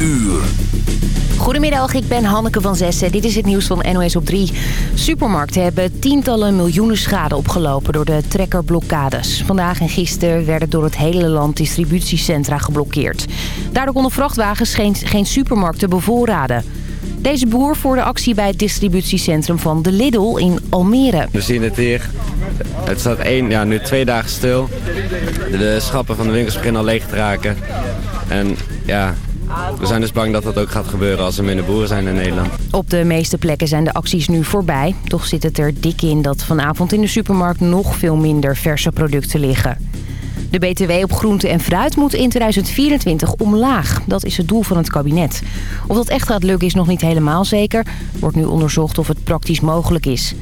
uur. Goedemiddag, ik ben Hanneke van Zessen. Dit is het nieuws van NOS op 3. Supermarkten hebben tientallen miljoenen schade opgelopen door de trekkerblokkades. Vandaag en gisteren werden door het hele land distributiecentra geblokkeerd. Daardoor konden vrachtwagens geen, geen supermarkten bevoorraden. Deze boer voor de actie bij het distributiecentrum van de Lidl in Almere. We zien het hier. Het staat één, ja, nu twee dagen stil. De, de schappen van de winkels beginnen al leeg te raken. En ja, we zijn dus bang dat dat ook gaat gebeuren als er minder boeren zijn in Nederland. Op de meeste plekken zijn de acties nu voorbij. Toch zit het er dik in dat vanavond in de supermarkt nog veel minder verse producten liggen. De BTW op groente en fruit moet in 2024 omlaag. Dat is het doel van het kabinet. Of dat echt gaat lukken is nog niet helemaal zeker. Wordt nu onderzocht of het praktisch mogelijk is.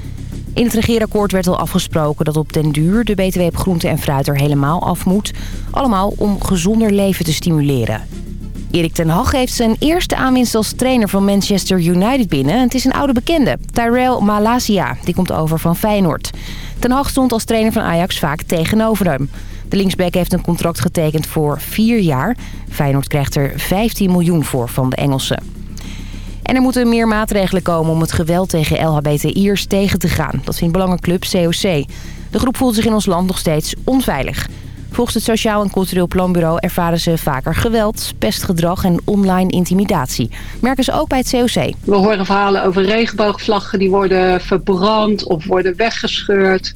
In het regeerakkoord werd al afgesproken dat op den duur de BTW op groente en fruit er helemaal af moet. Allemaal om gezonder leven te stimuleren. Erik ten Hag heeft zijn eerste aanwinst als trainer van Manchester United binnen. Het is een oude bekende, Tyrell Malasia. Die komt over van Feyenoord. Ten Hag stond als trainer van Ajax vaak tegenover hem. De linksback heeft een contract getekend voor vier jaar. Feyenoord krijgt er 15 miljoen voor van de Engelsen. En er moeten meer maatregelen komen om het geweld tegen LHBTI'ers tegen te gaan. Dat vindt belangenclub COC. De groep voelt zich in ons land nog steeds onveilig. Volgens het Sociaal en Cultureel Planbureau ervaren ze vaker geweld, pestgedrag en online intimidatie. Merken ze ook bij het COC. We horen verhalen over regenboogvlaggen die worden verbrand of worden weggescheurd.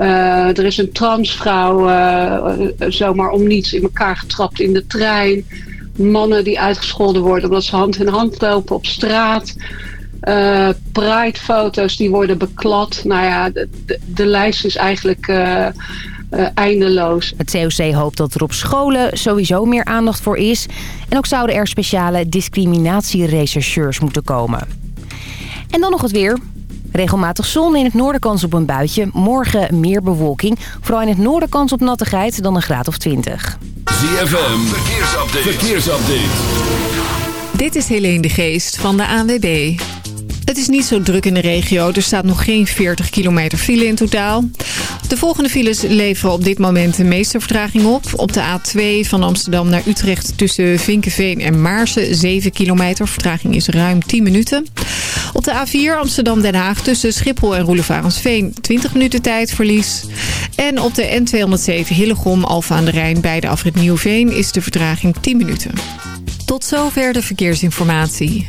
Uh, er is een transvrouw uh, zomaar om niets in elkaar getrapt in de trein. Mannen die uitgescholden worden omdat ze hand in hand lopen op straat. Uh, Pride-foto's die worden beklad. Nou ja, de, de lijst is eigenlijk uh, uh, eindeloos. Het COC hoopt dat er op scholen sowieso meer aandacht voor is. En ook zouden er speciale discriminatierechercheurs moeten komen. En dan nog het weer. Regelmatig zon, in het noorden kans op een buitje. Morgen meer bewolking. Vooral in het noorden kans op nattigheid dan een graad of 20. ZFM, verkeersupdate. verkeersupdate. Dit is Helene de Geest van de ANWB. Het is niet zo druk in de regio. Er staat nog geen 40 kilometer file in totaal. De volgende files leveren op dit moment de meeste vertraging op. Op de A2 van Amsterdam naar Utrecht tussen Vinkenveen en Maarsen 7 kilometer. Vertraging is ruim 10 minuten. Op de A4 Amsterdam-Den Haag tussen Schiphol en Roelevarensveen 20 minuten tijdverlies. En op de N207 Hillegom Alfa aan de Rijn bij de afrit Nieuwveen is de vertraging 10 minuten. Tot zover de verkeersinformatie.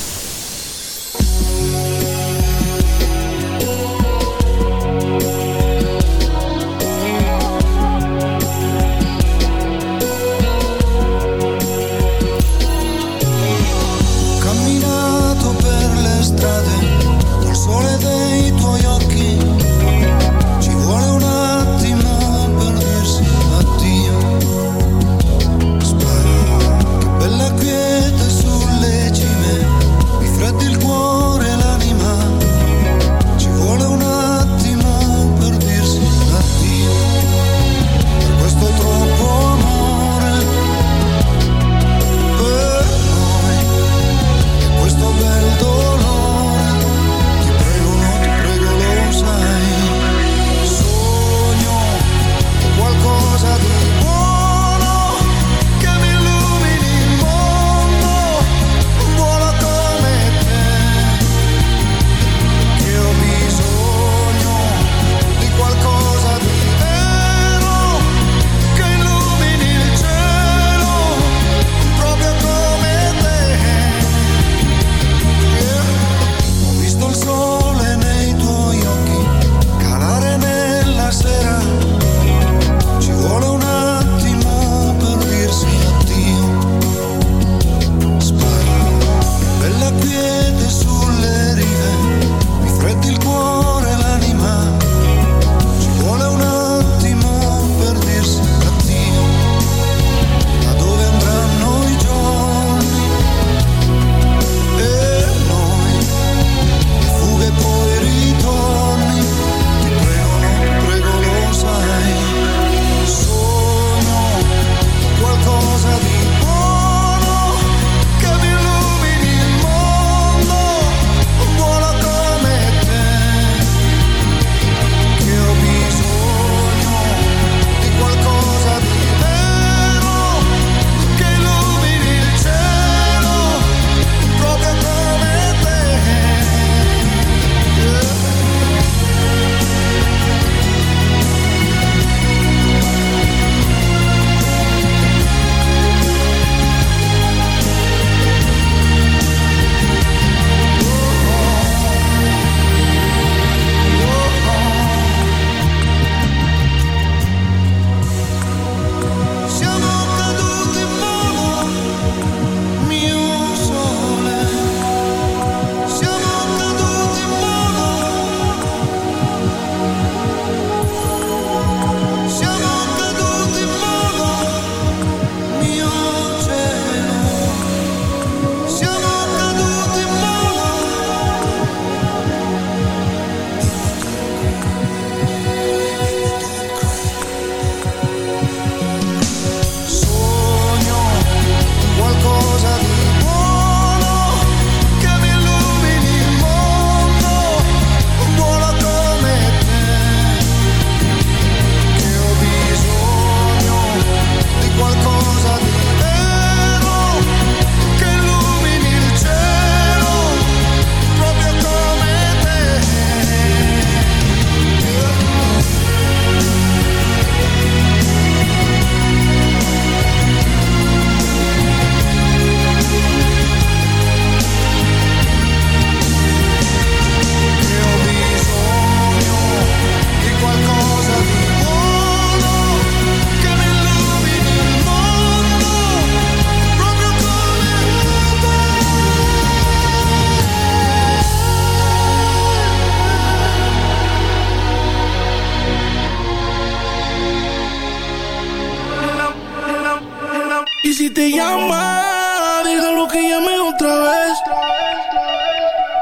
Te llama, déjalo que llame otra vez.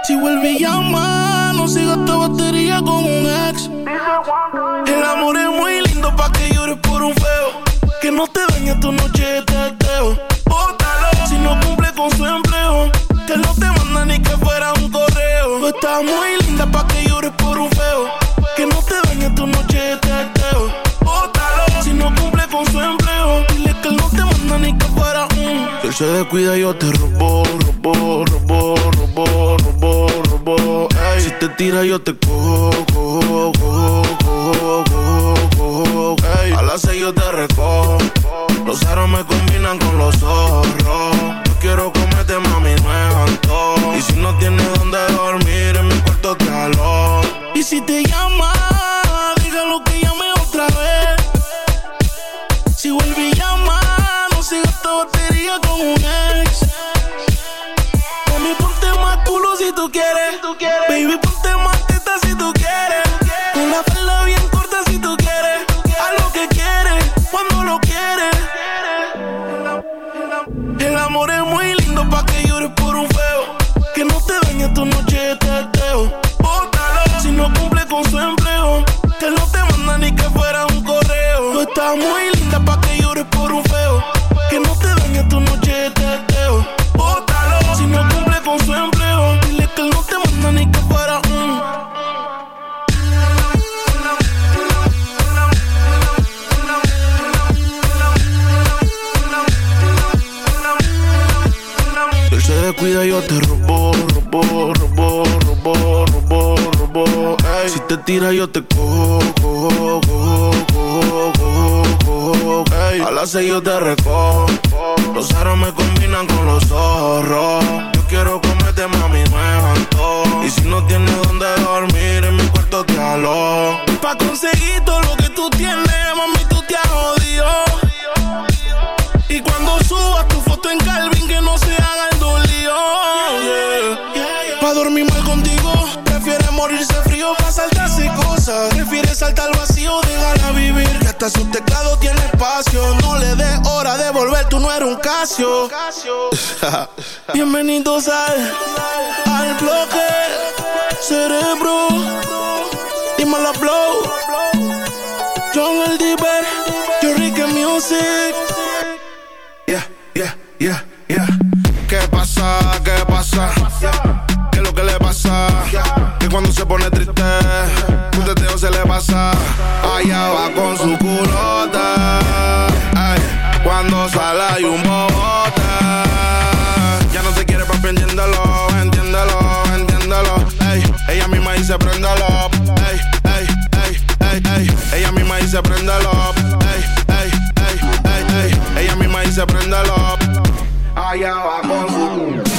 Si vuelve y llama, no siga esta batería con un ex. El amor es muy lindo pa' que llores por un feo. Que no te dañe tu noche de teteo. Bótalo si no cumple con su empleo. Que no te manda ni que fuera un correo. Tú estás muy se descuida, yo te robo, robo, robo, robo, robo, robo. Ey, si te tira, yo te cojo, cojo, cojo, cojo, cojo, cojo. A las seis yo te recojo. Los aros me descuida, yo te robo, robo, robo, robo, robo, robo. Ey, si te tira, yo te cojo, cojo, cojo, cojo, cojo, cojo. Ey, a las seis yo te recojo. Los aros me combinan con los zorros. Yo quiero comerte, mami, es antojo. Y si no tienes donde dormir, en mi cuarto te alojo. Pa' conseguir todo hasta su teclado tiene espacio. No le des hora de volver, tú no eres un Casio. Bienvenidos al, al bloque cerebro. Dímelo, blow. John el Diver, yo Ricky Music. Yeah, yeah, yeah, yeah. ¿Qué pasa? ¿Qué pasa? ¿Qué es lo que le pasa? Que cuando se pone triste, un teteo se le pasa. Allá va con su culota. Ay, cuando sale hay un bobote. Ya no te quiere papi, entiéndelo, entiéndelo, entiéndelo. Ey, ella misma dice préndelo. Ey, ey, ey, ey, ey. Ella misma dice préndelo. Ey, ey, ey, ey, ey. Ella misma dice préndelo. Allá va con su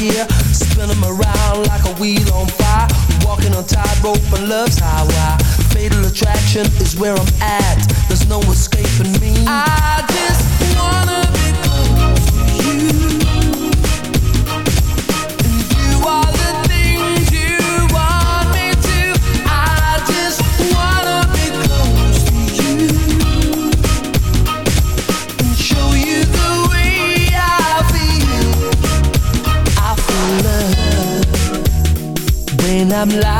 Hear. Spin 'em around like a wheel on fire. Walking on tightrope and love's highway. Fatal attraction is where I'm at. There's no escaping I'm lying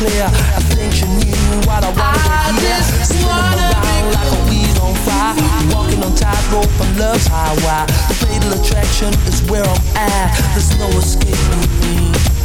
Clear. I think you knew what I wanted to hear. Spinning around like a weed on fire, walking on tightrope on love's highway. The fatal attraction is where I'm at. There's no escaping me.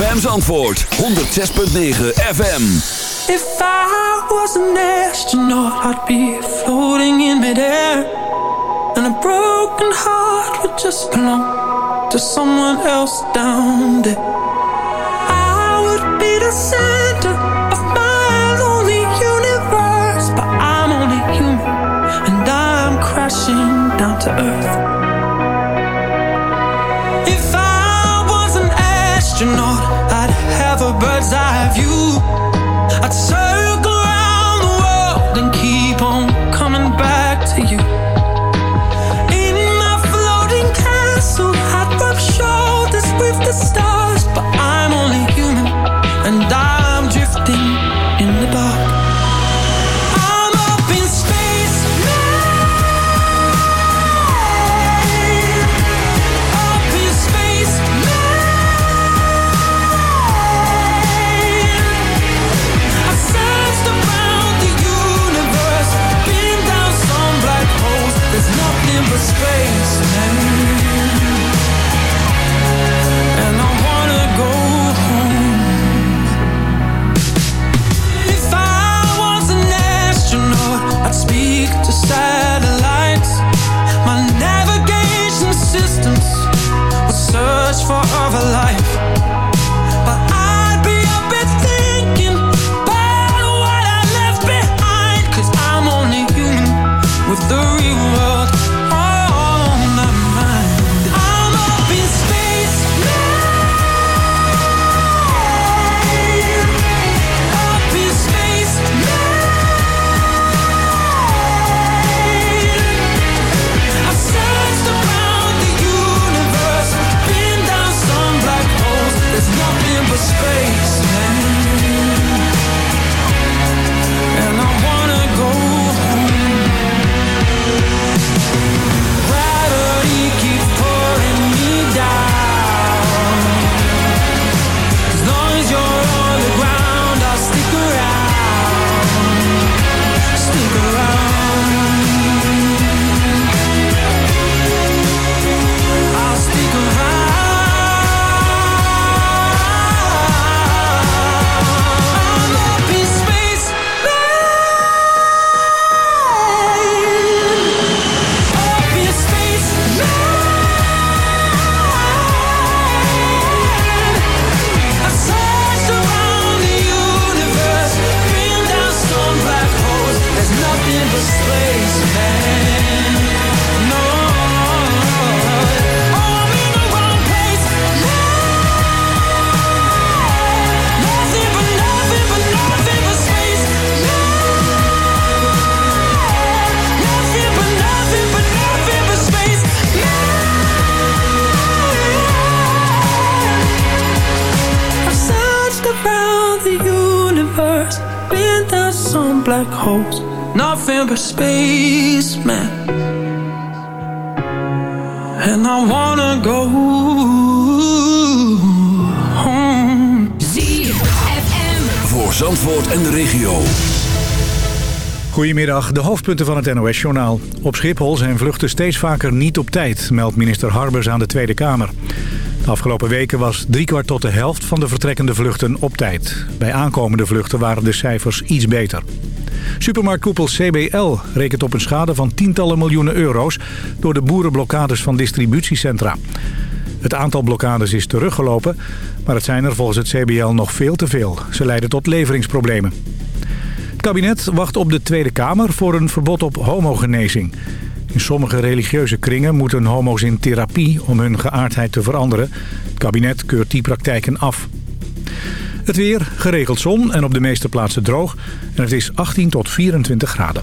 ZFM's antwoord 106.9 FM If I was an astronaut I'd be floating in midair. And a broken heart would just belong To someone else down there. spaceman And I wanna go ZFM Voor Zandvoort en de regio Goedemiddag, de hoofdpunten van het NOS-journaal. Op Schiphol zijn vluchten steeds vaker niet op tijd, meldt minister Harbers aan de Tweede Kamer. De afgelopen weken was driekwart tot de helft van de vertrekkende vluchten op tijd. Bij aankomende vluchten waren de cijfers iets beter. Supermarktkoepel CBL rekent op een schade van tientallen miljoenen euro's... door de boerenblokkades van distributiecentra. Het aantal blokkades is teruggelopen, maar het zijn er volgens het CBL nog veel te veel. Ze leiden tot leveringsproblemen. Het kabinet wacht op de Tweede Kamer voor een verbod op homogenezing. In sommige religieuze kringen moeten homo's in therapie om hun geaardheid te veranderen. Het kabinet keurt die praktijken af. Het weer, geregeld zon en op de meeste plaatsen droog. En het is 18 tot 24 graden.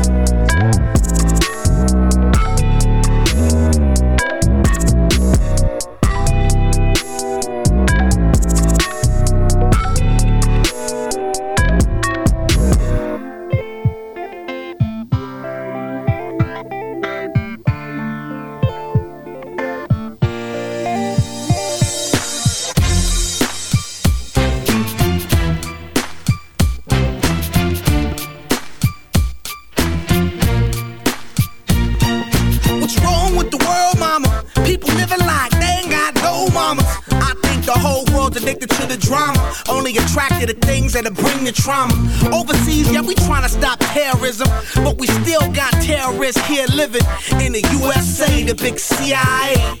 The trauma. Overseas, yeah, we trying to stop terrorism. But we still got terrorists here living in the USA, the big CIA.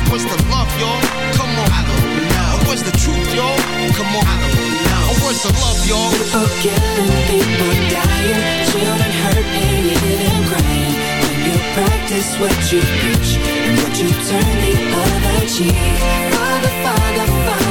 What's the love, y'all? Come on. I don't know. What's the truth, y'all? Come on. I don't know. What's the love, y'all? People killing, people dying, children hurt and even crying. When you practice what you preach and what you turn the other cheek. Father, Father, Father,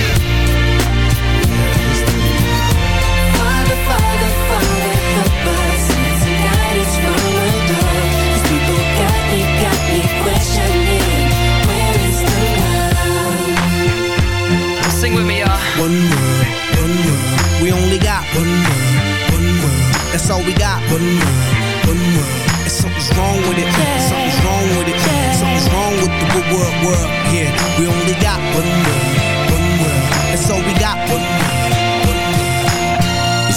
One world, one world. We only got one world, one world. That's all we got. One world, one world. And something's wrong with it. Something's wrong with it. Something's wrong with the good world, world. Yeah, we only got one world, one world. That's all we got. One world.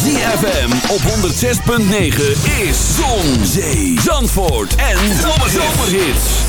ZFM op 106.9 is Zon, Zee, Zandvoort en Zomerhits.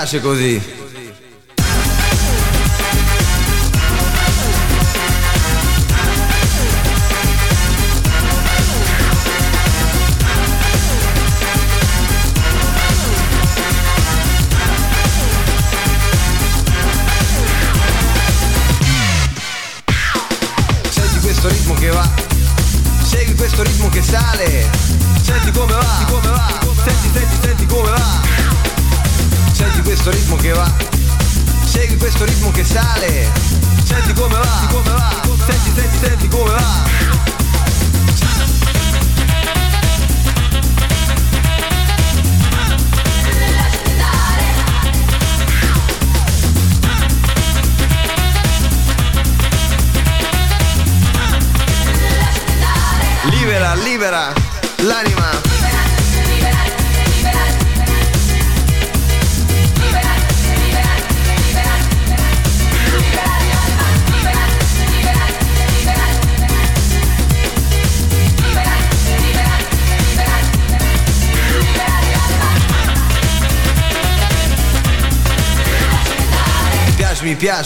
piace così.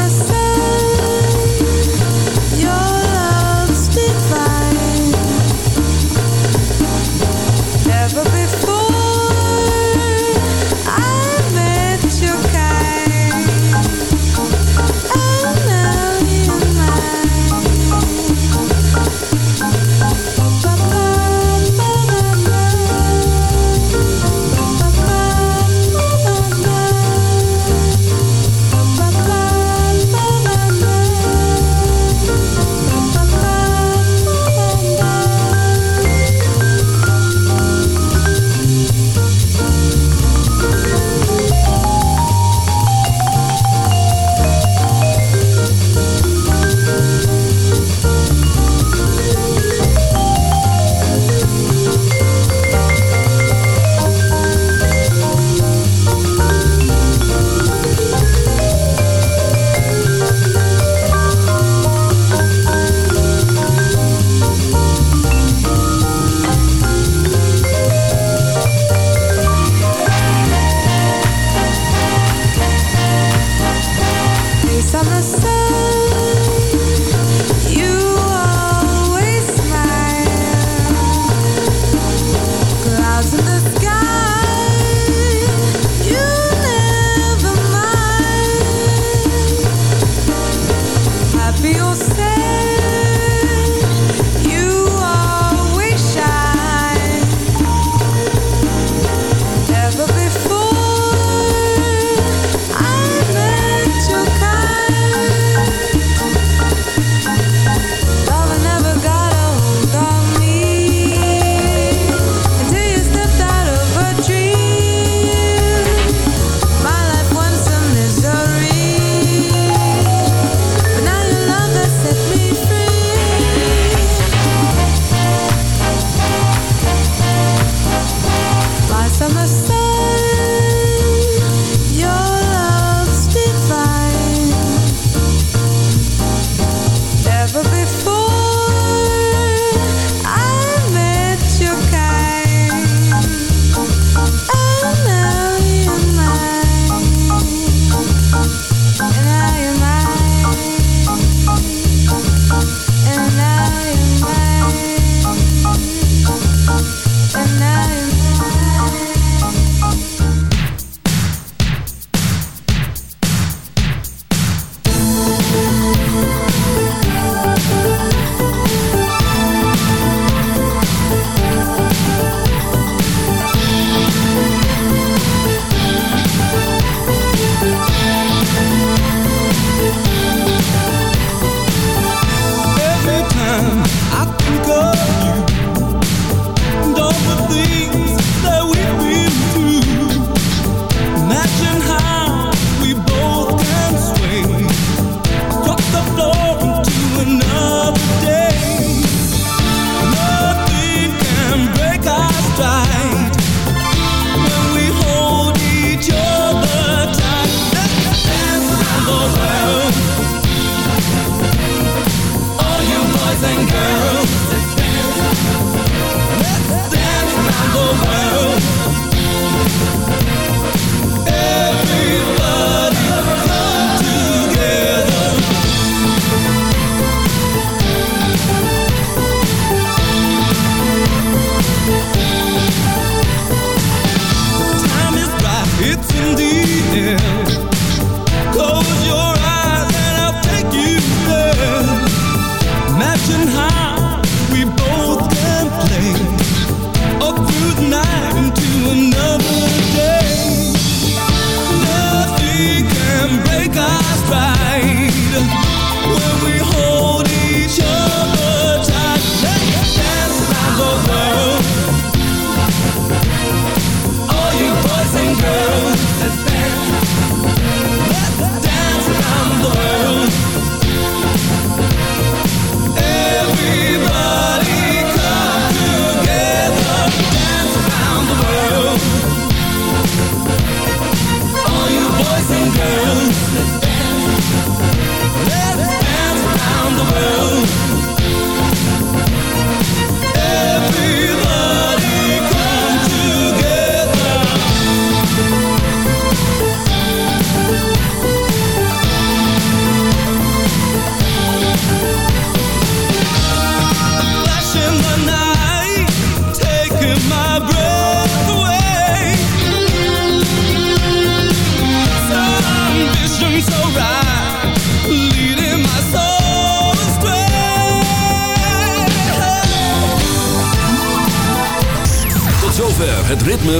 understand.